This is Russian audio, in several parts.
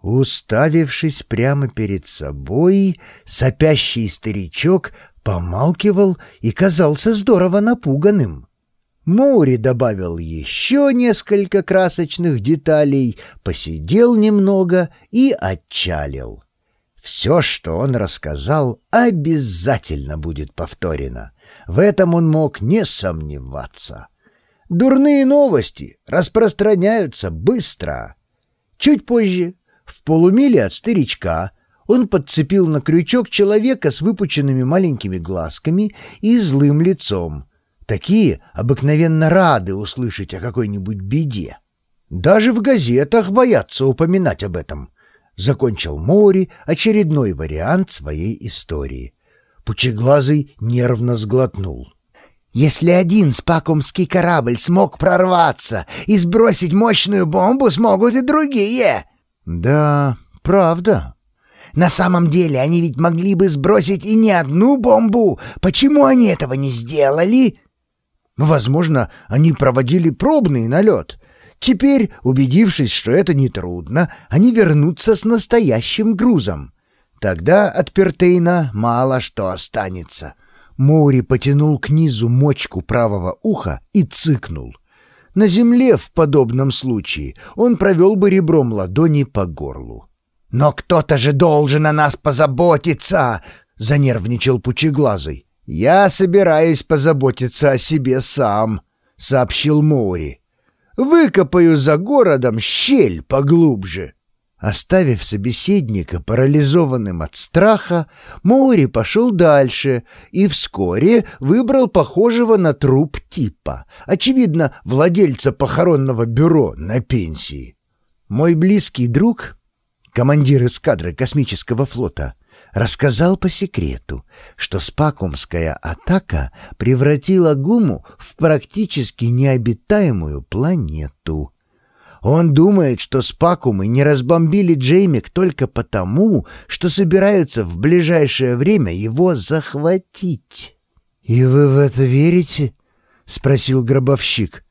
Уставившись прямо перед собой, сопящий старичок помалкивал и казался здорово напуганным. Моури добавил еще несколько красочных деталей, посидел немного и отчалил. Все, что он рассказал, обязательно будет повторено. В этом он мог не сомневаться. Дурные новости распространяются быстро. Чуть позже, в полумиле от старичка, он подцепил на крючок человека с выпученными маленькими глазками и злым лицом. Такие обыкновенно рады услышать о какой-нибудь беде. Даже в газетах боятся упоминать об этом. Закончил Мори очередной вариант своей истории. Пучеглазый нервно сглотнул. Если один спакумский корабль смог прорваться и сбросить мощную бомбу, смогут и другие. Да, правда. На самом деле они ведь могли бы сбросить и не одну бомбу. Почему они этого не сделали? Возможно, они проводили пробный налет. Теперь, убедившись, что это нетрудно, они вернутся с настоящим грузом. Тогда от Пертейна мало что останется. Моури потянул к низу мочку правого уха и цыкнул. На земле в подобном случае он провел бы ребром ладони по горлу. «Но кто-то же должен о нас позаботиться!» — занервничал Пучеглазый. «Я собираюсь позаботиться о себе сам», — сообщил Моури. «Выкопаю за городом щель поглубже». Оставив собеседника парализованным от страха, Моури пошел дальше и вскоре выбрал похожего на труп типа, очевидно, владельца похоронного бюро на пенсии. Мой близкий друг, командир эскадры космического флота, рассказал по секрету, что спакумская атака превратила Гуму в практически необитаемую планету. Он думает, что спакумы не разбомбили Джеймик только потому, что собираются в ближайшее время его захватить. «И вы в это верите?» — спросил гробовщик.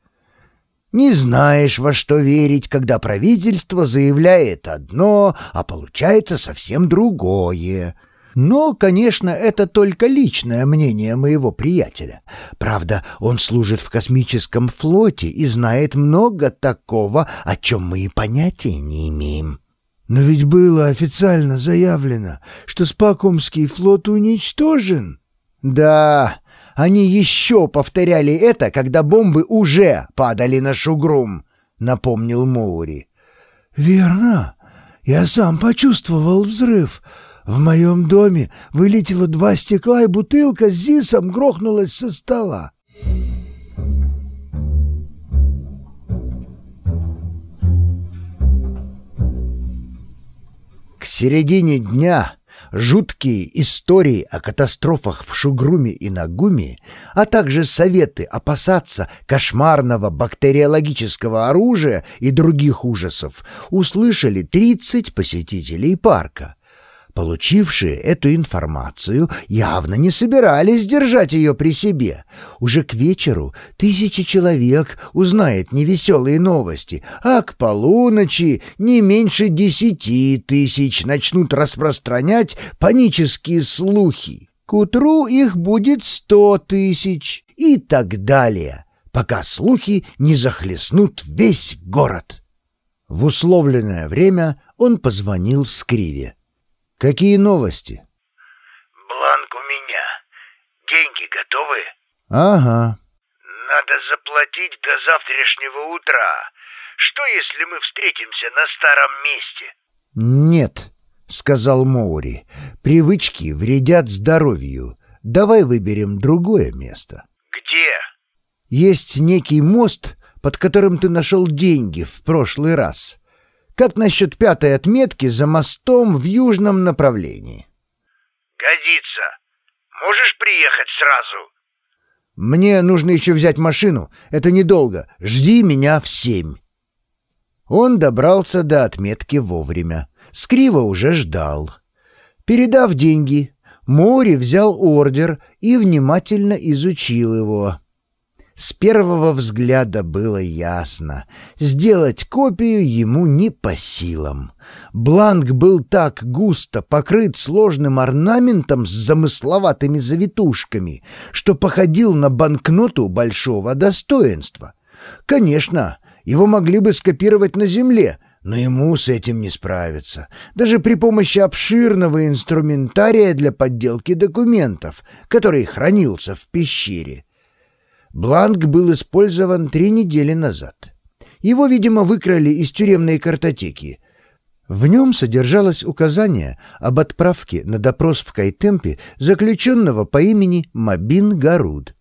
Не знаешь, во что верить, когда правительство заявляет одно, а получается совсем другое. Но, конечно, это только личное мнение моего приятеля. Правда, он служит в космическом флоте и знает много такого, о чем мы и понятия не имеем. Но ведь было официально заявлено, что Спакумский флот уничтожен. Да, они еще повторяли это, когда бомбы уже падали на Шугрум, — напомнил Моури. — Верно. Я сам почувствовал взрыв. В моем доме вылетело два стекла, и бутылка с зисом грохнулась со стола. К середине дня жуткие истории о катастрофах в Шугруме и Нагуме, а также советы опасаться кошмарного бактериологического оружия и других ужасов услышали 30 посетителей парка. Получившие эту информацию явно не собирались держать ее при себе. Уже к вечеру тысячи человек узнает невеселые новости, а к полуночи не меньше десяти тысяч начнут распространять панические слухи. К утру их будет сто тысяч и так далее, пока слухи не захлестнут весь город. В условленное время он позвонил Скриве. Какие новости? Бланк у меня. Деньги готовы? Ага. Надо заплатить до завтрашнего утра. Что, если мы встретимся на старом месте? Нет, сказал Моури. Привычки вредят здоровью. Давай выберем другое место. Где? Есть некий мост, под которым ты нашел деньги в прошлый раз. Как насчет пятой отметки за мостом в южном направлении? Годится. Можешь приехать сразу? Мне нужно еще взять машину. Это недолго. Жди меня в семь. Он добрался до отметки вовремя. Скриво уже ждал. Передав деньги, Мори взял ордер и внимательно изучил его. С первого взгляда было ясно. Сделать копию ему не по силам. Бланк был так густо покрыт сложным орнаментом с замысловатыми завитушками, что походил на банкноту большого достоинства. Конечно, его могли бы скопировать на земле, но ему с этим не справиться, даже при помощи обширного инструментария для подделки документов, который хранился в пещере. Бланк был использован три недели назад. Его, видимо, выкрали из тюремной картотеки. В нем содержалось указание об отправке на допрос в Кайтемпе заключенного по имени Мабин Гаруд.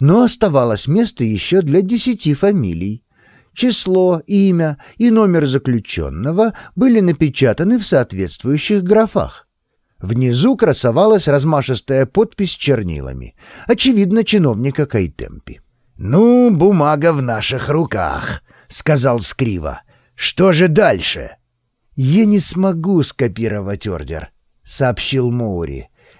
Но оставалось место еще для десяти фамилий. Число, имя и номер заключенного были напечатаны в соответствующих графах. Внизу красовалась размашистая подпись чернилами. Очевидно, чиновника Кайтемпи. «Ну, бумага в наших руках», — сказал Скрива. «Что же дальше?» «Я не смогу скопировать ордер», — сообщил Моури.